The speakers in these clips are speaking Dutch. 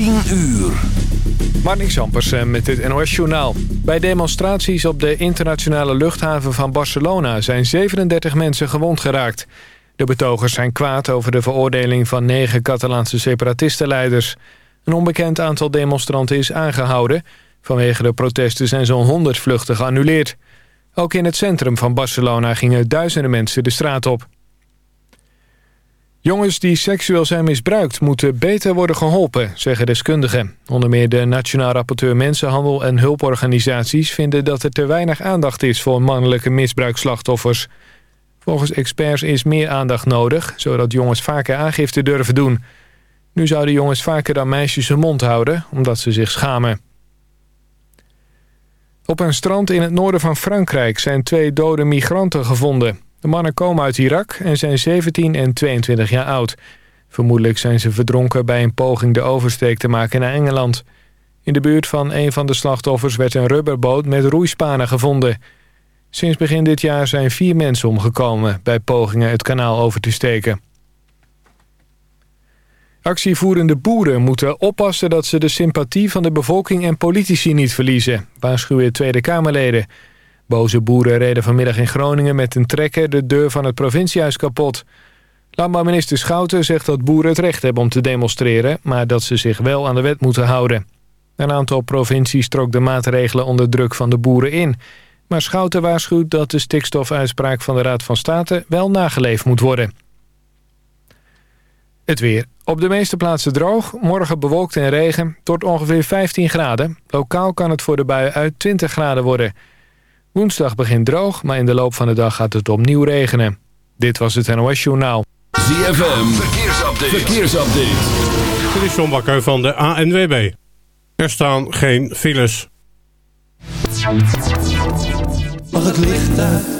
10 uur. Marnik Zampersen met het NOS-journaal. Bij demonstraties op de internationale luchthaven van Barcelona... zijn 37 mensen gewond geraakt. De betogers zijn kwaad over de veroordeling van negen Catalaanse separatistenleiders. Een onbekend aantal demonstranten is aangehouden. Vanwege de protesten zijn zo'n 100 vluchten geannuleerd. Ook in het centrum van Barcelona gingen duizenden mensen de straat op. Jongens die seksueel zijn misbruikt moeten beter worden geholpen, zeggen deskundigen. Onder meer de Nationaal Rapporteur Mensenhandel en hulporganisaties vinden dat er te weinig aandacht is voor mannelijke misbruikslachtoffers. Volgens experts is meer aandacht nodig, zodat jongens vaker aangifte durven doen. Nu zouden jongens vaker dan meisjes hun mond houden, omdat ze zich schamen. Op een strand in het noorden van Frankrijk zijn twee dode migranten gevonden. De mannen komen uit Irak en zijn 17 en 22 jaar oud. Vermoedelijk zijn ze verdronken bij een poging de oversteek te maken naar Engeland. In de buurt van een van de slachtoffers werd een rubberboot met roeispanen gevonden. Sinds begin dit jaar zijn vier mensen omgekomen bij pogingen het kanaal over te steken. Actievoerende boeren moeten oppassen dat ze de sympathie van de bevolking en politici niet verliezen, waarschuwen Tweede Kamerleden. Boze boeren reden vanmiddag in Groningen met een trekker de deur van het provinciehuis kapot. Landbouwminister Schouten zegt dat boeren het recht hebben om te demonstreren... maar dat ze zich wel aan de wet moeten houden. Een aantal provincies trok de maatregelen onder druk van de boeren in. Maar Schouten waarschuwt dat de stikstofuitspraak van de Raad van State wel nageleefd moet worden. Het weer. Op de meeste plaatsen droog, morgen bewolkt en regen, tot ongeveer 15 graden. Lokaal kan het voor de buien uit 20 graden worden... Woensdag begint droog, maar in de loop van de dag gaat het opnieuw regenen. Dit was het NOS Journaal. ZFM, verkeersupdate. verkeersupdate. Dit is John Bakker van de ANWB. Er staan geen files. Mag het licht uit?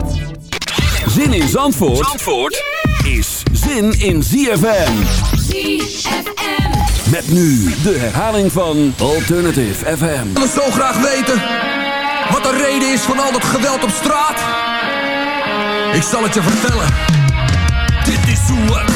Zin in Zandvoort, Zandvoort? is zin in ZFM. ZFM. Met nu de herhaling van Alternative FM. Ik wil zo graag weten wat de reden is van al dat geweld op straat. Ik zal het je vertellen. Dit is hoe het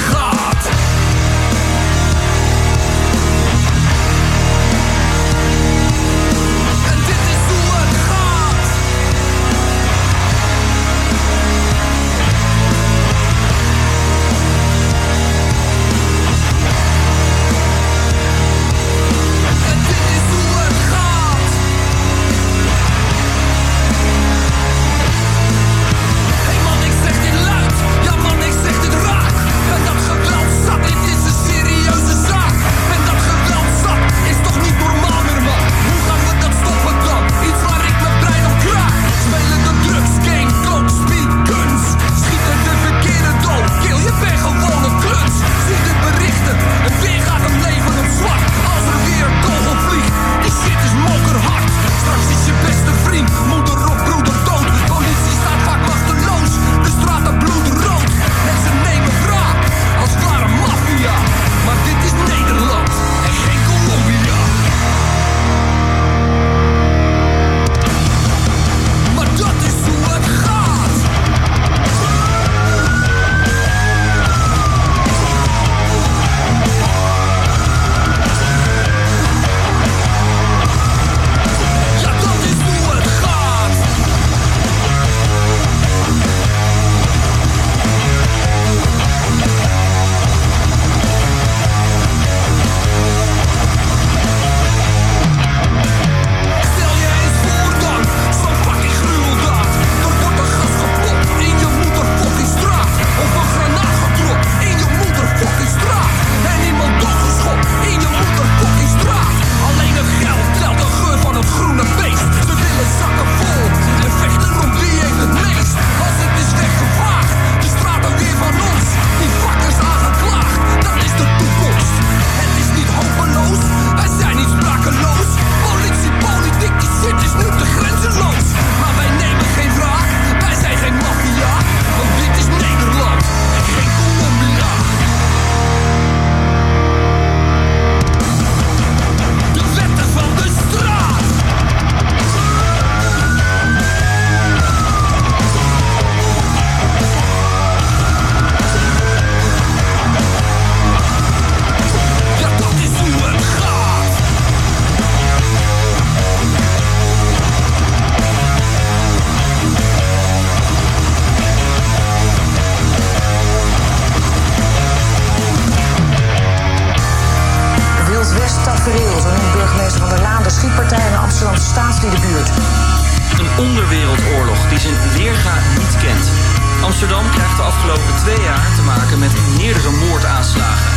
twee jaar te maken met meerdere moordaanslagen.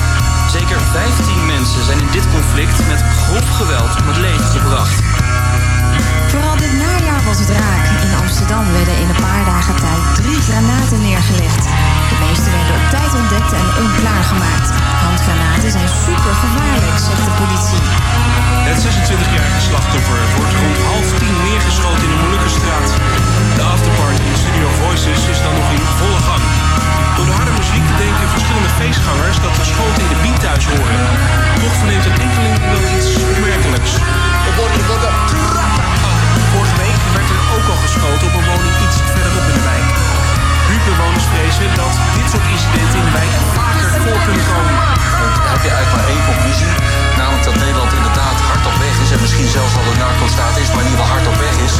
Zeker 15 mensen zijn in dit conflict met grof geweld om het leven gebracht. Vooral dit najaar was het raak. In Amsterdam werden in een paar dagen tijd drie granaten neergelegd. De meeste werden op tijd ontdekt en onklaargemaakt. Handgranaten zijn super gevaarlijk, zegt de politie. Het 26-jarige slachtoffer wordt rond half tien neergeschoten in de Molukkenstraat. De afterparty in Studio Voices is dan nog in volle gang. Door de harde muziek denken verschillende feestgangers dat de schoten in de beat thuis horen. Toch verneemt een enkeling wel iets opmerkelijks. Er worden Vorige week werd er ook al geschoten op een woning iets verderop in de wijk. Buurtbewoners vrezen dat dit soort incidenten in de wijk vaker voor kunnen komen. Dan heb je eigenlijk maar één conclusie. Namelijk dat Nederland inderdaad hard op weg is. En misschien zelfs al een narco-staat is, maar in ieder geval hard op weg is.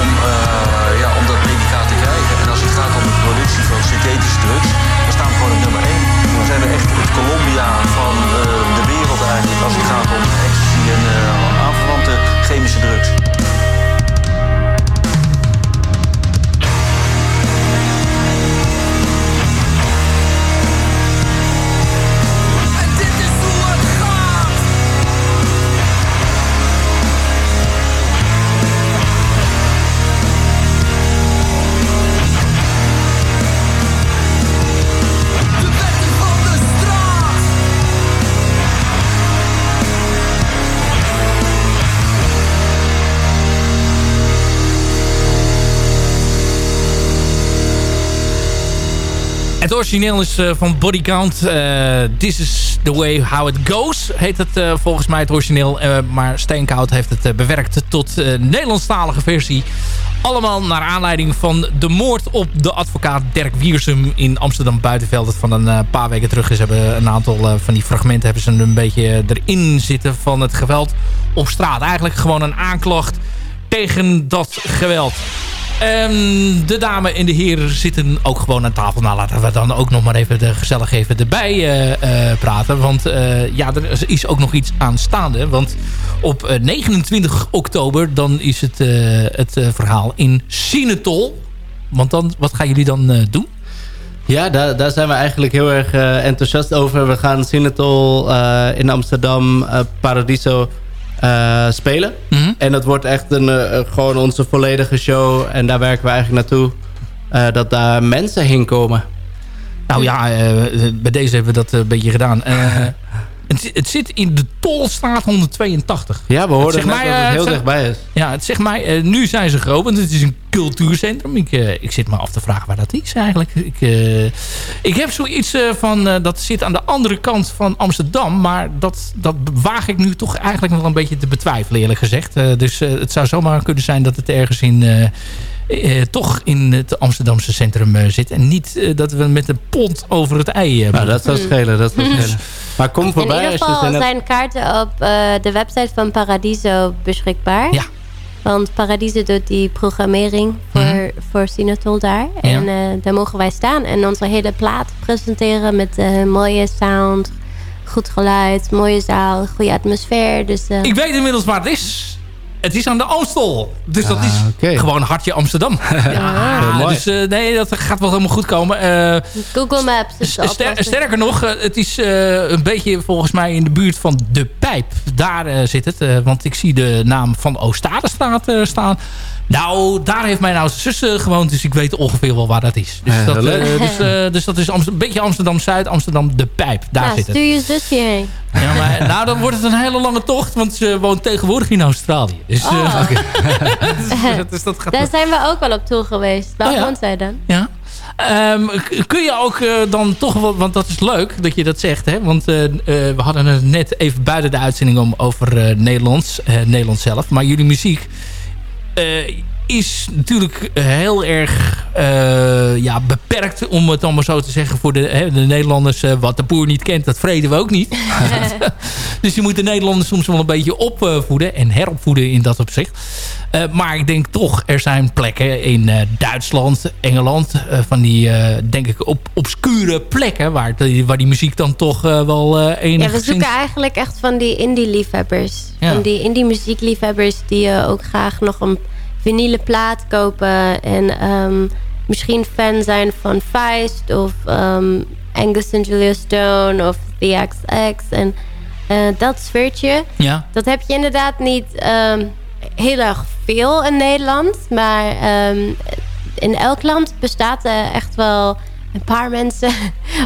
Om, uh, ja, om dat als het gaat om de productie van synthetische drugs, dan staan we gewoon op nummer één. Dan zijn we echt het Colombia van uh, de wereld eigenlijk. Als het gaat om ecstasy en uh, aanverwante chemische drugs. Het origineel is uh, van Body Count. Uh, This is the way how it goes. Heet het uh, volgens mij het origineel. maar Steenkoud heeft het bewerkt tot Nederlandstalige versie. Allemaal naar aanleiding van de moord op de advocaat Dirk Wiersum in Amsterdam Buitenveld. Dat van een paar weken terug is. Hebben een aantal van die fragmenten hebben ze een beetje erin zitten van het geweld op straat. Eigenlijk gewoon een aanklacht tegen dat geweld. Um, de dame en de heren zitten ook gewoon aan tafel. Nou, laten we dan ook nog maar even de gezellig even erbij uh, uh, praten. Want uh, ja, er is ook nog iets aanstaande. Want op 29 oktober dan is het, het verhaal in Sinetol. Want dan, wat gaan jullie dan doen? Ja, daar, daar zijn we eigenlijk heel erg enthousiast over. We gaan Sinetol in Amsterdam, Paradiso uh, spelen. Mm -hmm. En dat wordt echt een, uh, gewoon onze volledige show. En daar werken we eigenlijk naartoe. Uh, dat daar mensen heen komen. Nou ja, bij deze hebben we dat een beetje gedaan. Het, het, zit in de Tolstraat 182. Ja, we hoorden net mij, dat het heel dichtbij is. Ja, het zegt mij, uh, nu zijn ze geopend. Het is een cultuurcentrum. Ik, uh, ik zit me af te vragen waar dat is eigenlijk. Ik, ik heb zoiets van, dat zit aan de andere kant van Amsterdam. Maar dat, dat waag ik nu toch eigenlijk nog een beetje te betwijfelen eerlijk gezegd. dus het zou zomaar kunnen zijn dat het ergens in eh, toch in het Amsterdamse centrum uh, zit. En niet uh, dat we met een pont over het ei hebben. Nou, dat zou schelen. Dat zou schelen. Maar kom voorbij. In ieder geval zijn kaarten op de website van Paradiso beschikbaar. Ja. Want Paradiso doet die programmering voor, mm -hmm. voor Sinatol daar. En ja. daar mogen wij staan en onze hele plaat presenteren met mooie sound, goed geluid, mooie zaal, goede atmosfeer. Dus, Ik weet inmiddels waar het is. Het is aan de Amstel. Dus dat is okay. gewoon hartje Amsterdam. ja, dus uh, nee, dat gaat wel helemaal goed komen. Uh, Google Maps is ster Sterker nog, uh, het is een beetje volgens mij in de buurt van De Pijp. Daar zit het. want ik zie de naam van Oostadestraat staan. Nou, daar heeft mijn oudste zus gewoond. Dus ik weet ongeveer wel waar dat is. Dus, dat, uh, dus, uh, dus dat is een beetje Amsterdam-Zuid. Amsterdam De Pijp. Daar ja, zit het. stuur je zusje heen. Ja, maar, nou, dan wordt het een hele lange tocht. Want ze woont tegenwoordig in Australië. Dus, oh. okay. dus dat gaat daar zijn we ook wel op toe geweest. Waar oh, ja? woont zij dan? Ja. Um, kun je ook uh, dan toch wel, want dat is leuk dat je dat zegt. Hè? Want uh, uh, we hadden het net even buiten de uitzending om over Nederlands, Nederlands zelf. Maar jullie muziek is natuurlijk heel erg ja, beperkt, om het allemaal zo te zeggen, voor de, hè, de Nederlanders. wat de boer niet kent, dat vreden we ook niet. dus je moet de Nederlanders soms wel een beetje opvoeden en heropvoeden in dat opzicht. Uh, maar ik denk toch, er zijn plekken in uh, Duitsland, Engeland... Uh, van die, denk ik, op obscure plekken... waar, die, waar die muziek dan toch wel enigszins... Ja, we zoeken eigenlijk echt van die indie-liefhebbers. Ja. Van die indie-muziekliefhebbers... die ook graag nog een vinyle plaat kopen... en um, misschien fan zijn van Feist... of um, Angus and Julia Stone of The XX... en dat sfeertje, ja. dat heb je inderdaad niet... Um, heel erg veel in Nederland. Maar ehm, in elk land bestaat er echt wel een paar mensen.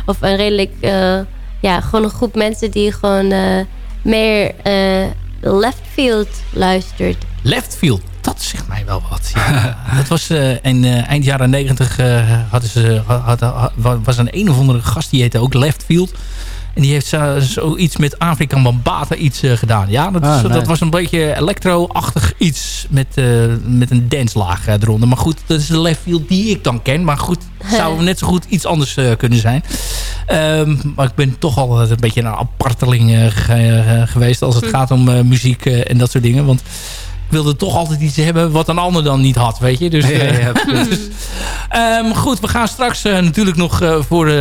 of een redelijk, uh, ja, gewoon een groep mensen die gewoon uh, meer uh, left field luistert. Left field? Dat zegt mij wel wat. Ja. dat was in eind jaren negentig hadden ze, had, had, was een een of andere gast die heette ook Left Field. En die heeft zo, zoiets met Afrika Bambata iets gedaan. Ja, dat, ah, dat, was een beetje electro-achtig iets met, uh, met een danslaag eronder. Maar goed, dat is de left field die ik dan ken. Maar goed, zou net zo goed iets anders kunnen zijn. Um, maar ik ben toch altijd een beetje een aparteling geweest als het gaat om muziek en dat soort dingen. Want wilde toch altijd iets hebben wat een ander dan niet had, weet je. Dus, ja, ja, dus um, goed, we gaan straks uh, natuurlijk nog uh, voor uh,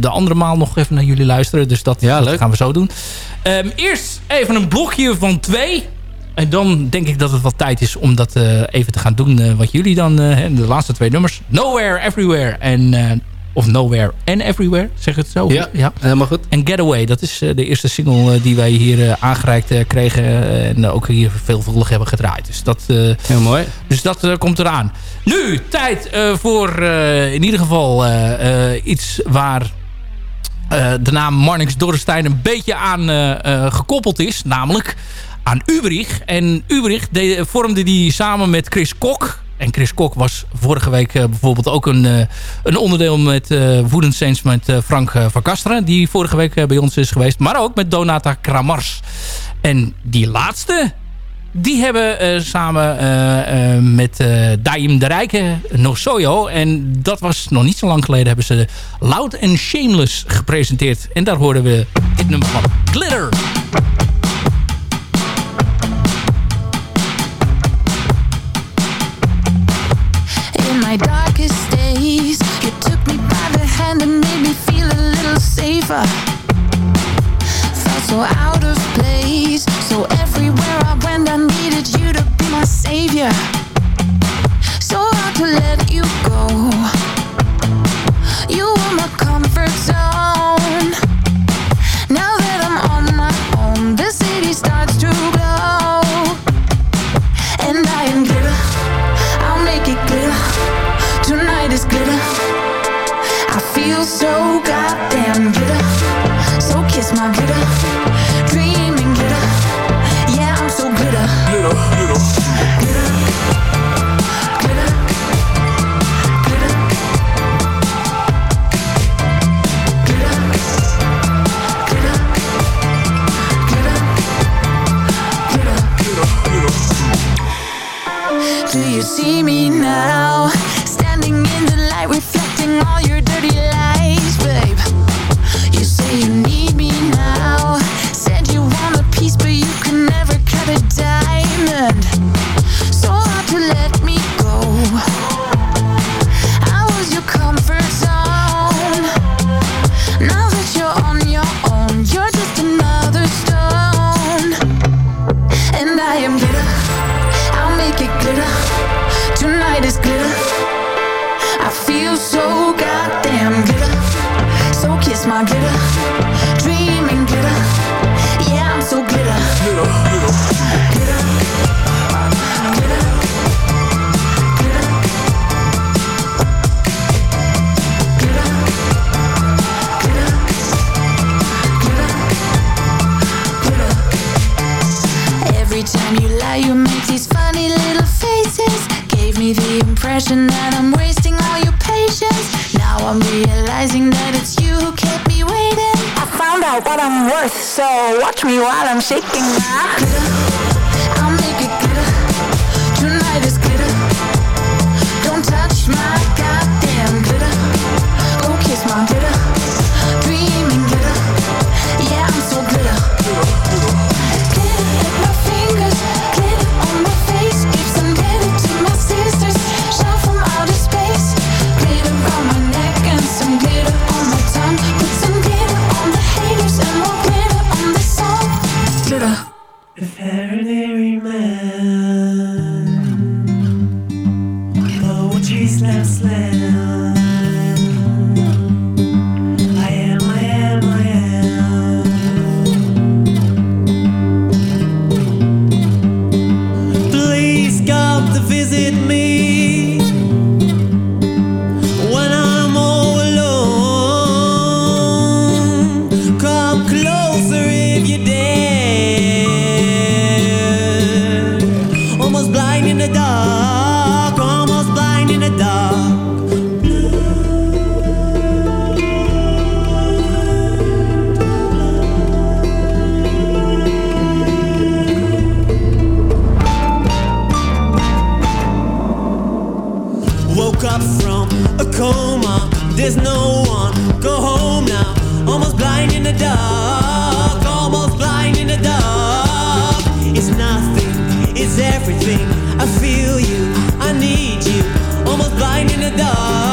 de andere maal nog even naar jullie luisteren. Dus dat, ja, dat gaan we zo doen. Um, eerst even een blokje van twee. En dan denk ik dat het wat tijd is om dat even te gaan doen. wat jullie dan, de laatste twee nummers. Nowhere, Everywhere en of Nowhere and Everywhere, zeg het zo? Ja, ja. helemaal goed. En Getaway, dat is eh, de eerste single eh, die wij hier uh, aangereikt kregen. en ook hier veelvuldig hebben gedraaid. Dus dat, Heel mooi. Dus dat komt eraan. Nu, tijd voor in ieder geval iets waar... de naam Marnix Dorrestein een beetje aan gekoppeld is. Namelijk aan Ubrich. En Ubrich vormde die samen met Chris Kok en Chris Kok was vorige week uh, bijvoorbeeld ook een, uh, een onderdeel met uh, Saints met Frank van Kasteren. Die vorige week bij ons is geweest. Maar ook met Donata Kramars. En die laatste, die hebben samen met Daim de Rijke nog Sojo. En dat was nog niet zo lang geleden hebben ze Loud and Shameless gepresenteerd. En daar hoorden we het nummer van Glitter. My darkest days. You took me by the hand and made me feel a little safer. Felt so out of place. So everywhere I went I needed you to be my savior you you make these funny little faces. Gave me the impression that I'm wasting all your patience. Now I'm realizing that it's you who kept me waiting. I found out what I'm worth, so watch me while I'm shaking my the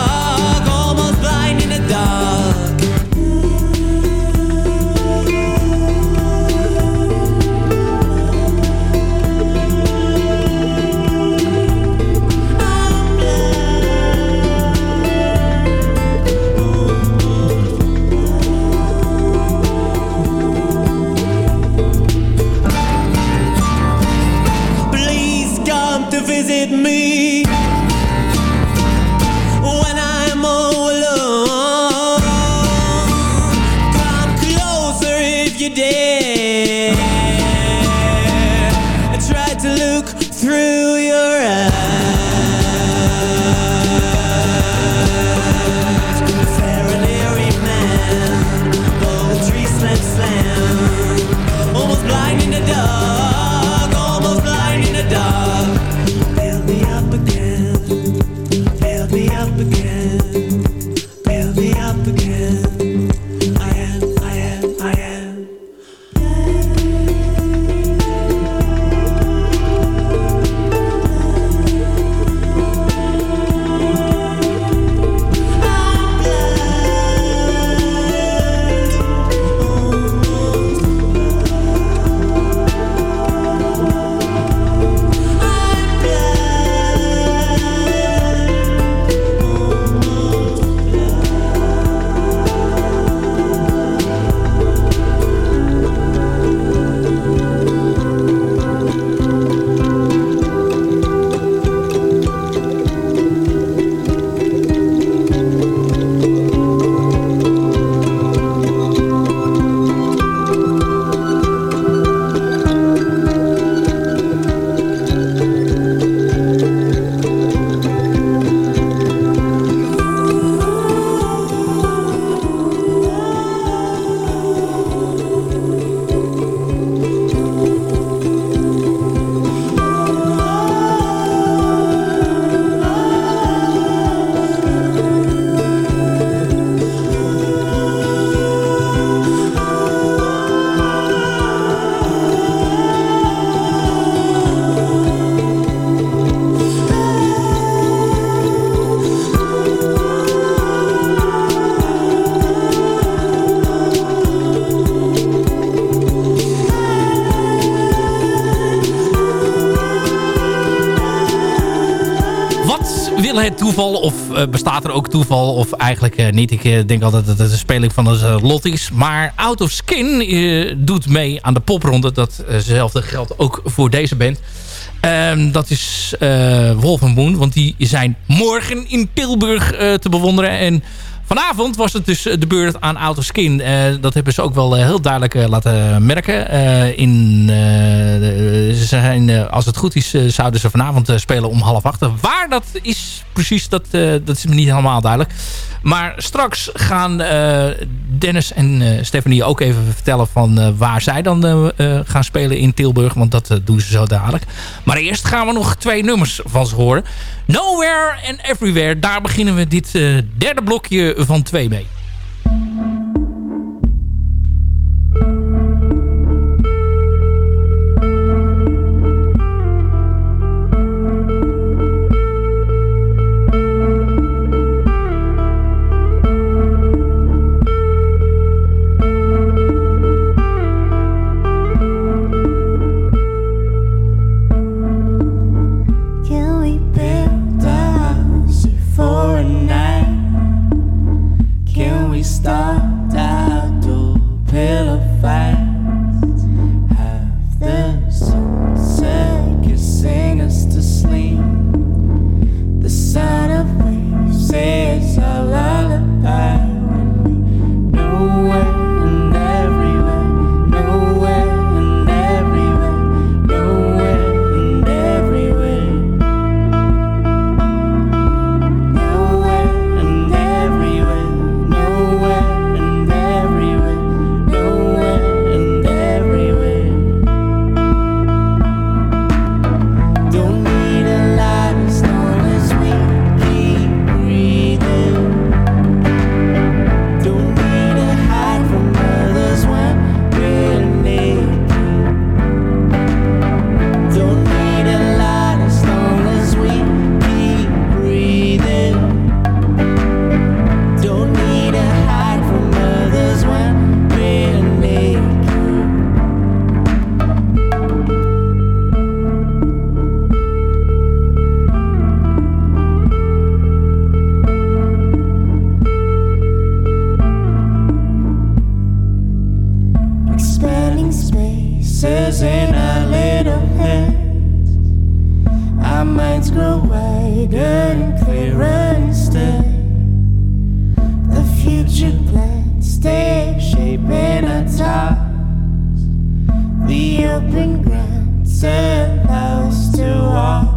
bestaat er ook toeval of eigenlijk eh, niet? Ik eh, denk altijd dat het een speling van de lot is. Maar Out of Skin eh, doet mee aan de popronde. Datzelfde geldt ook voor deze band. Ehm, dat is eh Wolf Moon, want die zijn morgen in Tilburg eh, te bewonderen. En vanavond was het dus de beurt aan Out of Skin. Eh, dat hebben ze ook wel eh, heel duidelijk eh, laten merken. Eh, in, eh, ze zijn, eh, als het goed is, eh, zouden ze vanavond eh, spelen om half acht. Waar dat is precies, dat, eh, dat is me niet helemaal duidelijk. Maar straks gaan eh, Dennis en eh, Stephanie ook even vertellen van waar zij dan gaan spelen in Tilburg. Want dat doen ze zo dadelijk. Maar eerst gaan we nog twee nummers van ze horen. Nowhere and Everywhere. Daar beginnen we dit derde blokje van twee mee. open grants and house to walk.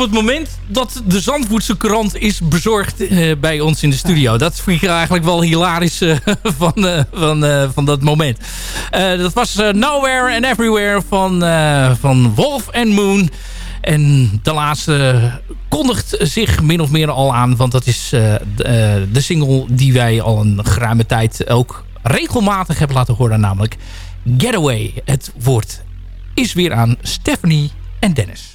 Op het moment dat de Zandvoortse krant is bezorgd eh, bij ons in de studio. Dat vind ik eigenlijk wel hilarisch eh, van, eh, van, van dat moment. dat was Nowhere and Everywhere van, van Wolf and Moon. En de laatste kondigt zich min of meer al aan. Want dat is de, de single die wij al een geruime tijd ook regelmatig hebben laten horen. Namelijk Getaway. Het woord is weer aan Stephanie en Dennis.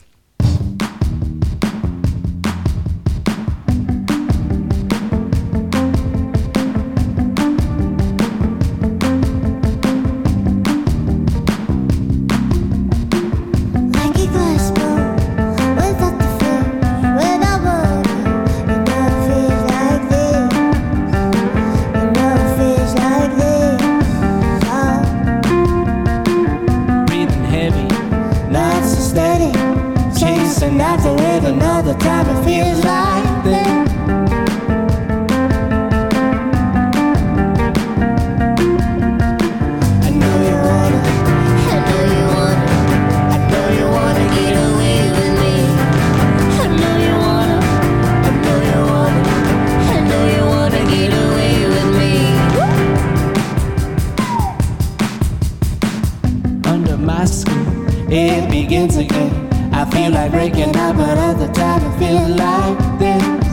my skin. It begins again. I feel like breaking out, but at the time I feel like this.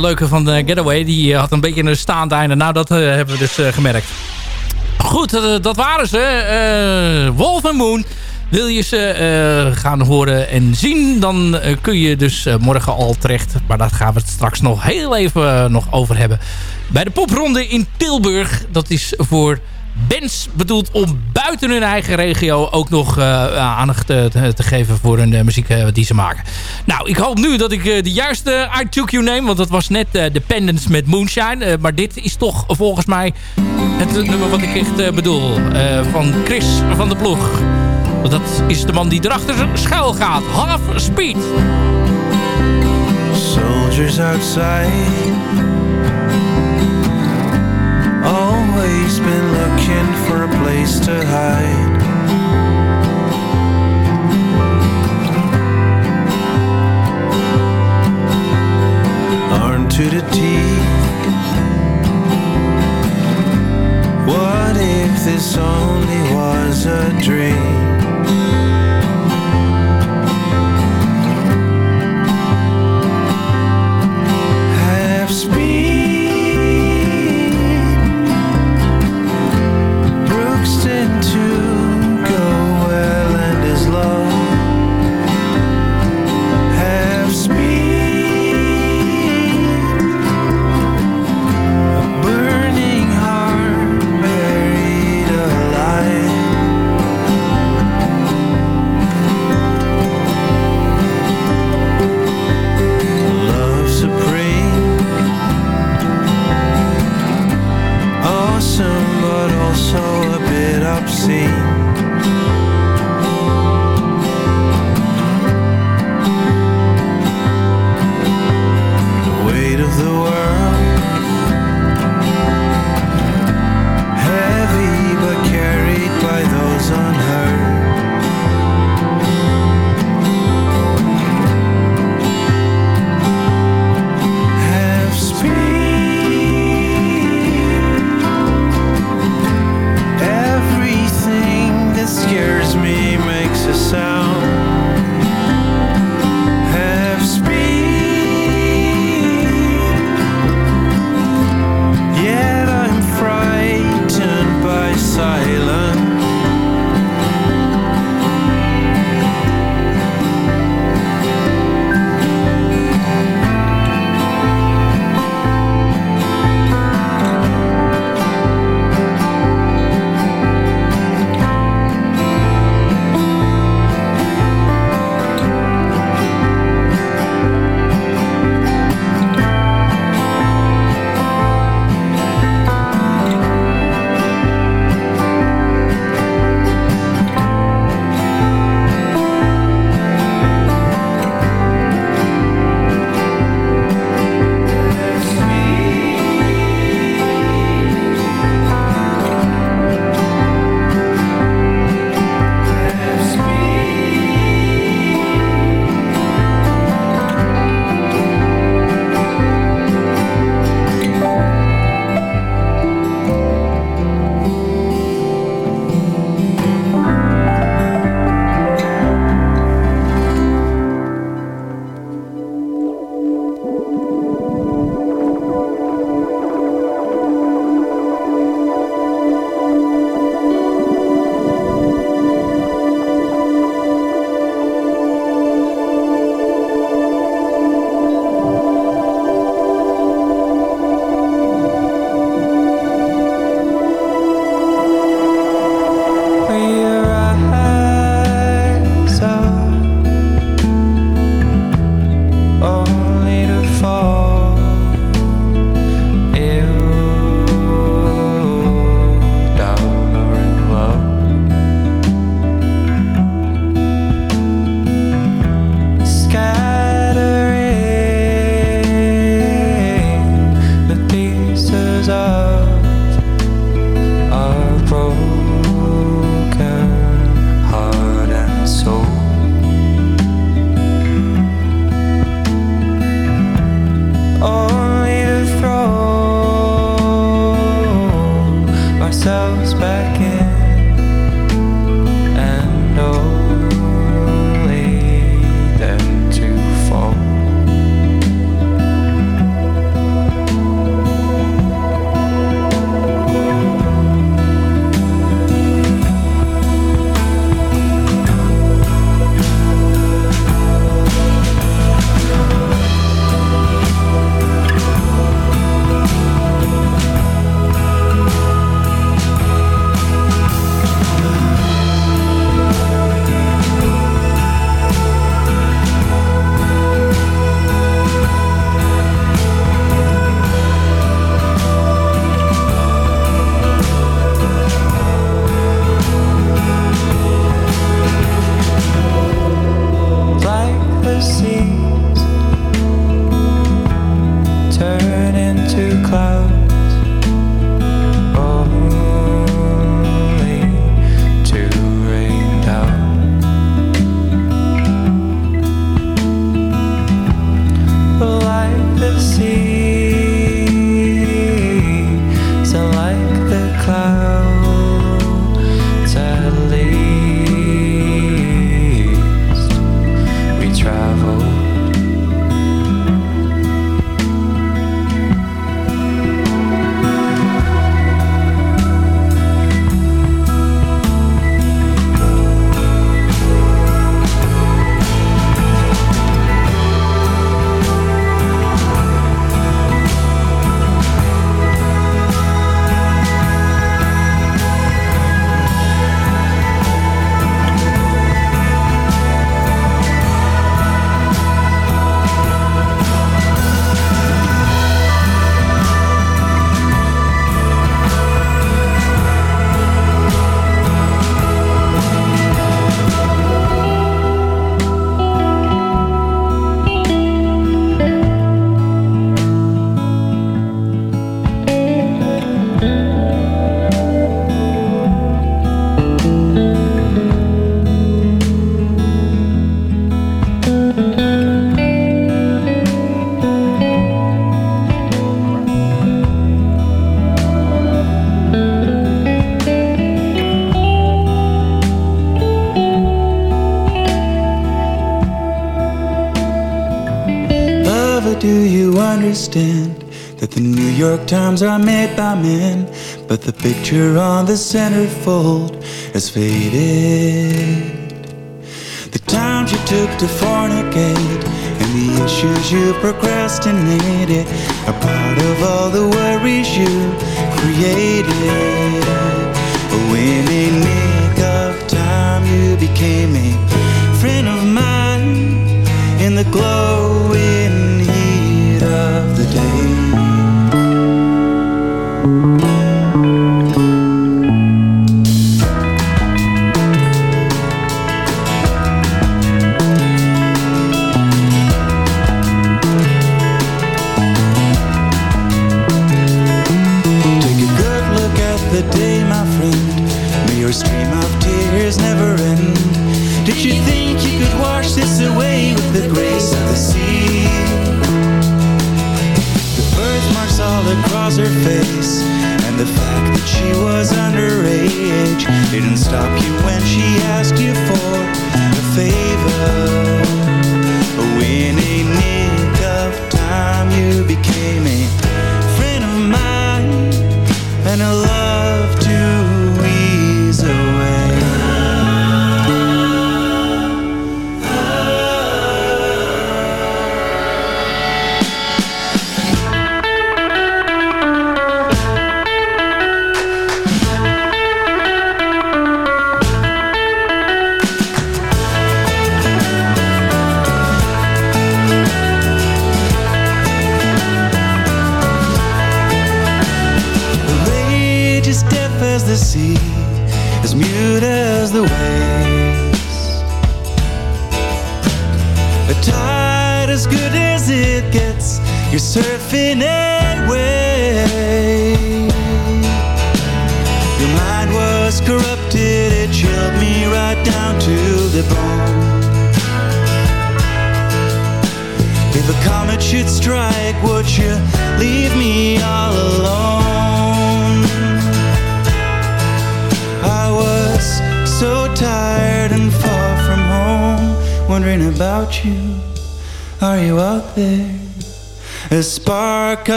Leuke van de Getaway. Die eh, had een beetje een staand einde. Nou, dat eh, hebben we dus eh, gemerkt. Goed, eh, dat waren ze. Eh, Wolf en Moon. Wil je ze eh, gaan horen en zien, dan eh, kun je dus eh, morgen al terecht. Maar daar gaan we het straks nog heel even eh, nog over hebben. Bij de popronde in Tilburg. Dat is voor bands bedoeld om buiten hun eigen regio ook nog eh, aandacht te, te- te geven voor hun eh, muziek eh, die ze maken. Nou, ik hoop nu dat ik eh, de juiste I Took You neem, want dat was net eh, Dependence met Moonshine. Eh, maar dit is toch volgens mij het nummer wat ik echt eh, bedoel. eh, van Chris van de Ploeg. Want dat is de man die erachter schuil gaat. Half Speed. Soldiers outside Always been looking for a place to hide Armed to the teeth What if this only was a dream? Times are made by men, but the picture on the centerfold has faded. The times you took to fornicate and the issues you procrastinated are part of all the worries you created. But when in nick of time you became a friend of mine in the glowing heat her face. And the fact that she was underage Didn't stop you when she asked you for a favor.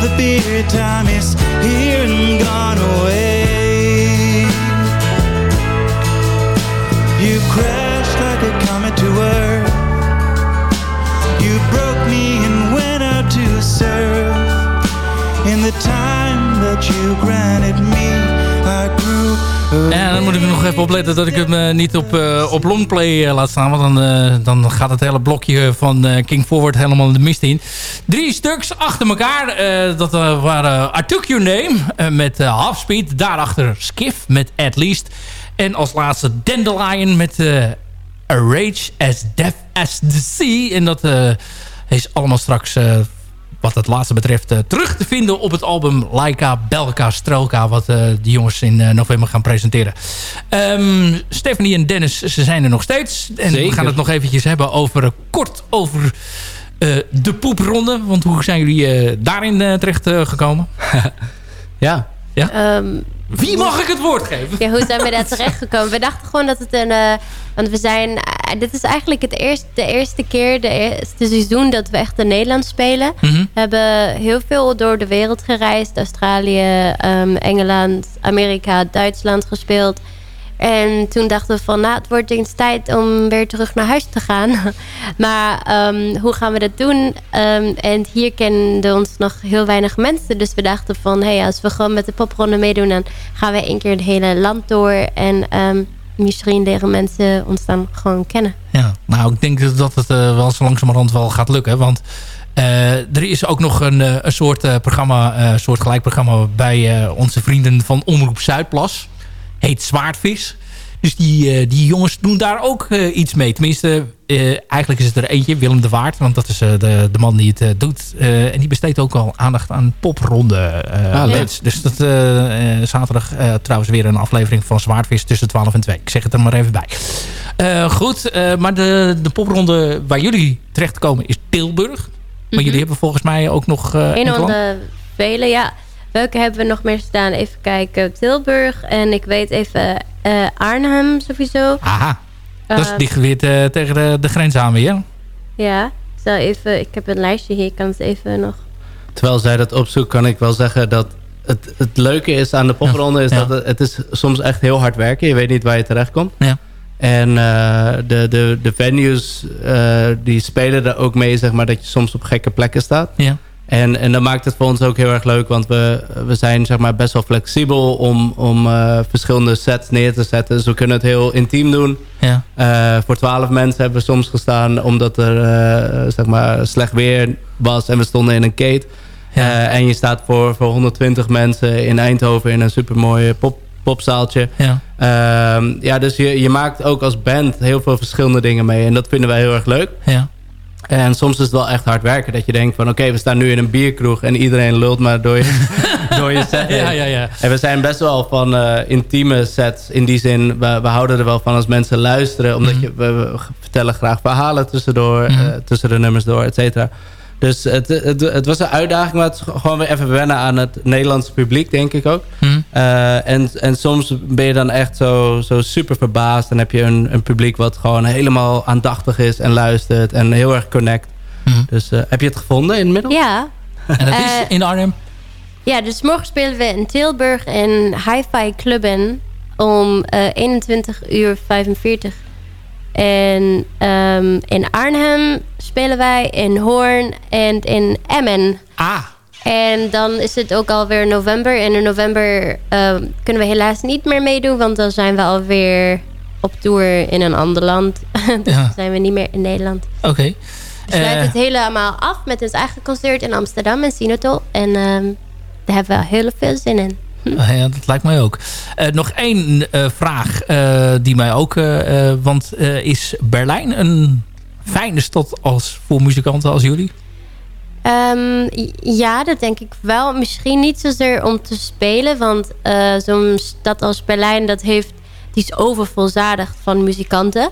The a beer Time is here and gone away. You crashed like a comet to earth. You broke me and went out to serve In the time that you granted me I grew En dan moet ik nog even opletten dat ik hem eh, niet op, eh, op longplay eh, laat staan. Want dan, dan gaat het hele blokje van King Forward helemaal de mist in. Drie stuks achter elkaar. dat waren I Took Your Name met Half Speed. Daarachter Skiff met At Least. En als laatste Dandelion met eh, A Rage as Deaf as the Sea. En dat is allemaal straks... wat het laatste betreft eh, terug te vinden op het album Laika Belka Strelka... wat eh de jongens in eh, november gaan presenteren. Ehm, Stephanie en Dennis, ze zijn er nog steeds. En we gaan het nog eventjes hebben over kort over de poepronde. Want hoe zijn jullie daarin terecht gekomen? ja. Ja? Ehm, Wie mag ik het woord geven? Ja, hoe zijn we daar terecht gekomen? We dachten gewoon dat het een... eh, want we zijn... eh, dit is eigenlijk het eerste, de eerste keer, de eerste seizoen dat we echt in Nederland spelen. Mhm. We hebben heel veel door de wereld gereisd. Australië, ehm, Engeland, Amerika, Duitsland gespeeld. En toen dachten we van, nou, het wordt eens tijd om weer terug naar huis te gaan. maar ehm, hoe gaan we dat doen? Ehm, en hier kenden ons nog heel weinig mensen. Dus we dachten van, hey, als we gewoon met de popronde meedoen... dan gaan we één keer het hele land door. En ehm, misschien leren mensen ons dan gewoon kennen. Ja, nou, ik denk dat het eh, wel zo langzamerhand wel gaat lukken. Want eh, er is ook nog een, eh, een soort eh, programma, eh, een soort gelijk programma bij onze vrienden van Omroep Zuidplas. Heet Zwaardvis. Dus die, eh, die jongens doen daar ook eh, iets mee. Tenminste, eh, eigenlijk is het er eentje, Willem de Waard. Want dat is de, de man die het doet. En die besteedt ook al aandacht aan popronde. Ah. Dus dat zaterdag trouwens weer een aflevering van Zwaardvis tussen 12 en 2. Ik zeg het er maar even bij. Goed, maar de, de popronde waar jullie terechtkomen is Tilburg. Maar Mhm. jullie hebben volgens mij ook nog uh, Een van de vele, ja. Welke hebben we nog meer staan? Even kijken. Tilburg. En ik weet even eh, Arnhem sowieso. Aha, dat is Eh, dicht weer te- tegen de, de grens aan weer. Ja. Ik, zal even, ik heb een lijstje hier. Ik kan het even nog... Terwijl zij dat opzoekt, kan ik wel zeggen dat het, het leuke is aan de popronde... is Ja. dat het, het is soms echt heel hard werken. Je weet niet waar je terecht komt. Ja. En eh, de, de, de venues eh, die spelen er ook mee, zeg maar, dat je soms op gekke plekken staat. Ja. En, en dat maakt het voor ons ook heel erg leuk, want we, we zijn zeg maar, best wel flexibel om, om eh, verschillende sets neer te zetten. Dus we kunnen het heel intiem doen. Ja. Eh, voor twaalf mensen hebben we soms gestaan omdat er eh, zeg maar, slecht weer was en we stonden in een kate. En je staat voor, voor 120 mensen in Eindhoven in een supermooi pop, popzaaltje. Ja. Ehm, ja, dus je, je maakt ook als band heel veel verschillende dingen mee. En dat vinden wij heel erg leuk. Ja. En soms is het wel echt hard werken. Dat je denkt van oké, we staan nu in een bierkroeg en iedereen lult maar door je, door je set. Ja, ja, ja. En we zijn best wel van eh, intieme sets. In die zin, we, we houden er wel van als mensen luisteren. Omdat Mhm. je, we, we vertellen graag verhalen tussendoor, eh, tussen de nummers door, et cetera. Dus het, het, het was een uitdaging, maar het is gewoon weer even wennen aan het Nederlandse publiek, denk ik ook. Mhm. Eh, en, en soms ben je dan echt zo, zo super verbaasd. Dan heb je een, een publiek wat gewoon helemaal aandachtig is en luistert en heel erg connect. Dus eh, heb je het gevonden inmiddels? Ja. En dat is Eh, in Arnhem? Ja, dus morgen spelen we in Tilburg in Hi-Fi Clubben om eh 21 uur 45. En ehm, in Arnhem spelen wij, in Hoorn en in Emmen. Ah. En dan is het ook alweer november. En in november ehm, kunnen we helaas niet meer meedoen, want dan zijn we alweer op tour in een ander land. dus Ja. dan zijn we niet meer in Nederland. Oké. We sluiten Eh, het helemaal af met ons eigen concert in Amsterdam en Sinatol. En ehm, daar hebben we heel veel zin in. Ja, dat lijkt mij ook. Eh, nog één eh, vraag eh, die mij ook... want is Berlijn een fijne stad als, voor muzikanten als jullie? Ehm, ja, dat denk ik wel. Misschien niet zozeer om te spelen. Want zo'n stad als Berlijn, dat heeft, die is overvolzadigd van muzikanten.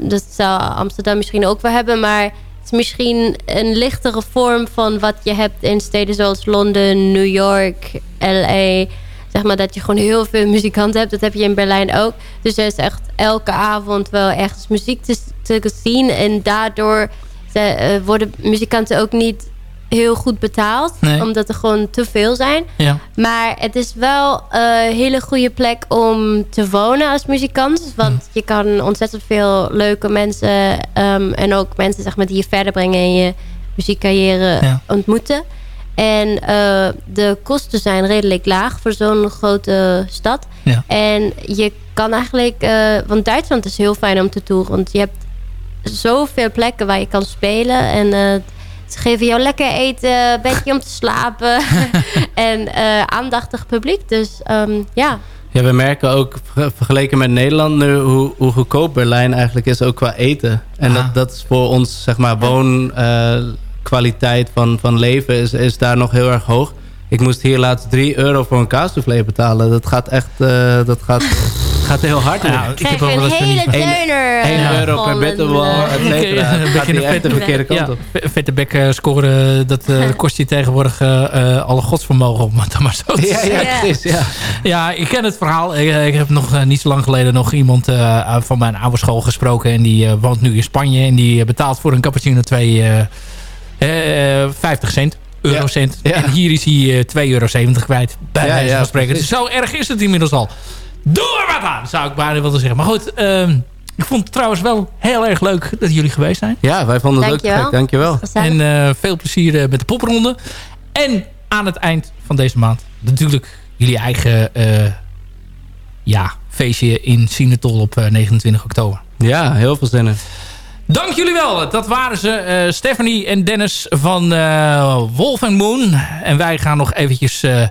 Dat zou Amsterdam misschien ook wel hebben. Maar misschien een lichtere vorm van wat je hebt in steden zoals Londen, New York, L.A. Zeg maar dat je gewoon heel veel muzikanten hebt. Dat heb je in Berlijn ook. Dus er is echt elke avond wel ergens muziek te, te zien. En daardoor eh, worden muzikanten ook niet heel goed betaald. Nee. Omdat er gewoon te veel zijn. Ja. Maar het is wel een hele goede plek om te wonen als muzikant. Want je kan ontzettend veel leuke mensen... ehm, en ook mensen zeg maar, die je verder brengen in je muziekcarrière Ja. ontmoeten. En eh, de kosten zijn redelijk laag voor zo'n grote stad. Ja. En je kan eigenlijk... eh, want Duitsland is heel fijn om te toeren. Want je hebt zoveel plekken waar je kan spelen. En eh, ze geven jou lekker eten, bedje om te slapen. en eh, aandachtig publiek. Dus ehm, ja, Ja, we merken ook ver- vergeleken met Nederland nu hoe, hoe goedkoop Berlijn eigenlijk is, ook qua eten. En Ah. dat, dat is voor ons, zeg maar, woonkwaliteit van, van leven is, is daar nog heel erg hoog. Ik moest hier laatst 3 euro voor een kaassoufflé betalen. Dat gaat echt, eh, dat gaat, gaat heel hard. Ja, ik heb wel die- 1 Ja. euro per bitterbal, et cetera. Een Het beetje gaat een hier echt de vette- verkeerde kant ja, op. ve- Vette bek eh, scoren, dat eh, kost je tegenwoordig eh, eh, alle godsvermogen om het dan maar zo te Ja, ja, zeggen. precies, ja. Ja, ik ken het verhaal. Ik, ik heb nog eh, niet zo lang geleden nog iemand eh, van mijn oude school gesproken. En die eh, woont nu in Spanje. En die eh, betaalt voor een cappuccino 2, eh, eh, 50 cent. Eurocent. En hier is hij eh 2,70 euro kwijt. Bij Ja, wijze van spreken. Dus zo erg is het inmiddels al. Doe er wat aan, zou ik bijna willen zeggen. Maar goed, ehm, ik vond het trouwens wel heel erg leuk dat jullie geweest zijn. Ja, wij vonden het ook Dankjewel. gek. Dankjewel. En eh, veel plezier eh, met de popronde. En aan het eind van deze maand natuurlijk jullie eigen eh, ja, feestje in Sinatol op eh, 29 oktober. Ja, heel veel zin in. Dank jullie wel. Dat waren ze. eh, Stephanie en Dennis van eh, Wolf Moon. En wij gaan nog eventjes eh,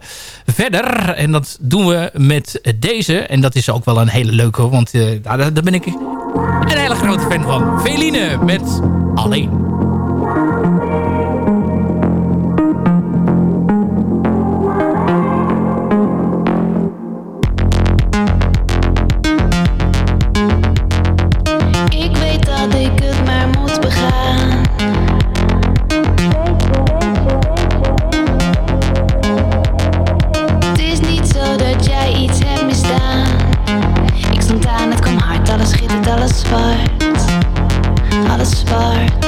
verder. En dat doen we met deze. En dat is ook wel een hele leuke. Want daar, daar ben ik een hele grote fan van. Veline met Alleen. far.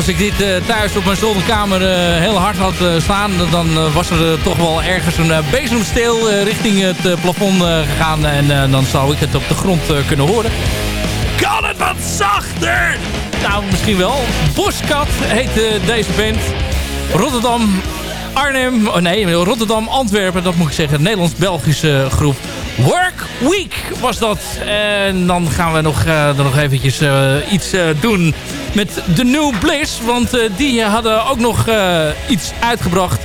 als ik dit eh, thuis op mijn zolderkamer eh, heel hard had eh, staan... dan was er toch wel ergens een bezemsteel richting het plafond gegaan. En dan zou ik het op de grond kunnen horen. Kan het wat zachter? Nou, misschien wel. Boskat heet deze band. Rotterdam, Arnhem... Oh nee, Rotterdam, Antwerpen, dat moet ik zeggen. Nederlands-Belgische groep. Work Week was dat. En dan gaan we nog, er nog eventjes iets doen met The New Bliss. Want eh, die hadden ook nog eh, iets uitgebracht.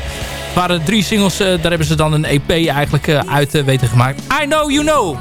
Waren drie singles, eh, daar hebben ze dan een EP eigenlijk uit weten gemaakt. I Know You Know.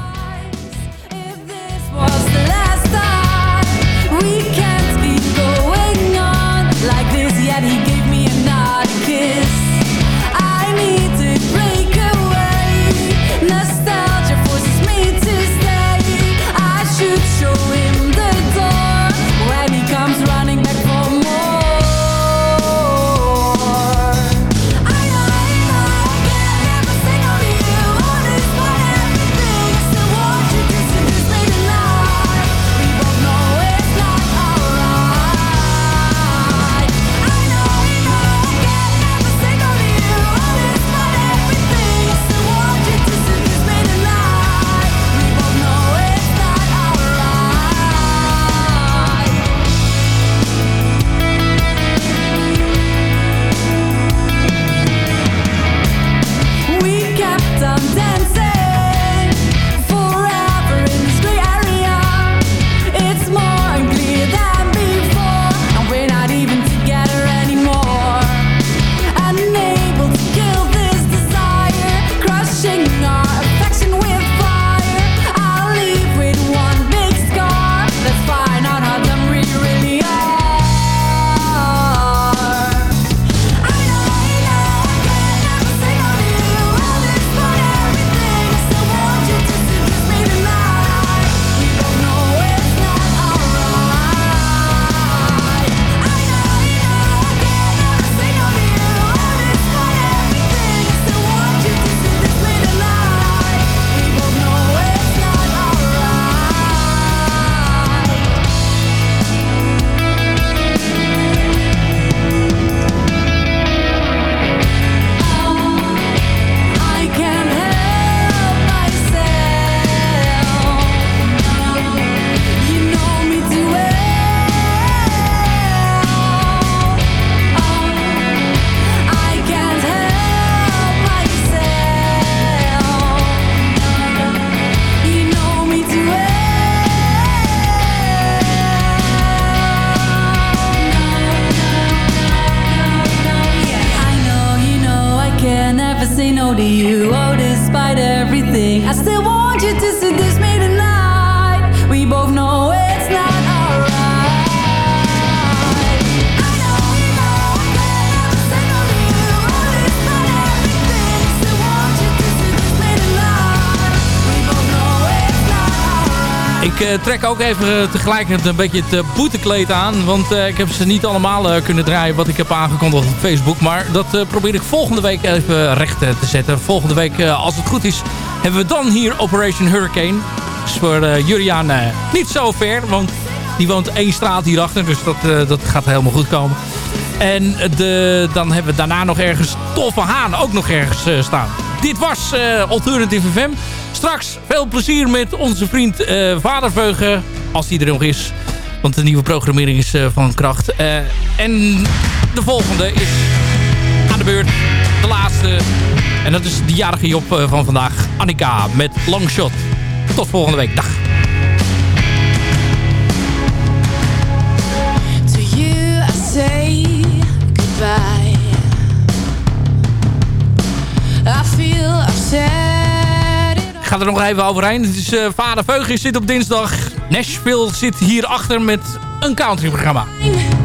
Trek ook even eh, tegelijkertijd een beetje het eh, boetekleed aan. Want eh, ik heb ze niet allemaal eh, kunnen draaien wat ik heb aangekondigd op Facebook. Maar dat eh, probeer ik volgende week even recht eh, te zetten. Volgende week, eh, als het goed is, hebben we dan hier Operation Hurricane. Dus voor eh, Juriaan eh, niet zo ver. Want die woont één straat hierachter. Dus dat, eh, dat gaat helemaal goed komen. En de, dan hebben we daarna nog ergens Toffe Haan ook nog ergens eh, staan. Dit was eh, Alternative FM. Straks veel plezier met onze vriend eh Vaderveugen. Als die er nog is. Want de nieuwe programmering is eh, van kracht. Eh, en de volgende is aan de beurt. De laatste. En dat is de jarige Job van vandaag. Annika met Longshot. Tot volgende week. Dag. To you I say goodbye. I feel Ik ga er nog even overheen. Het is eh, Vader Veugel zit op dinsdag. Nashville zit hierachter met een countryprogramma. No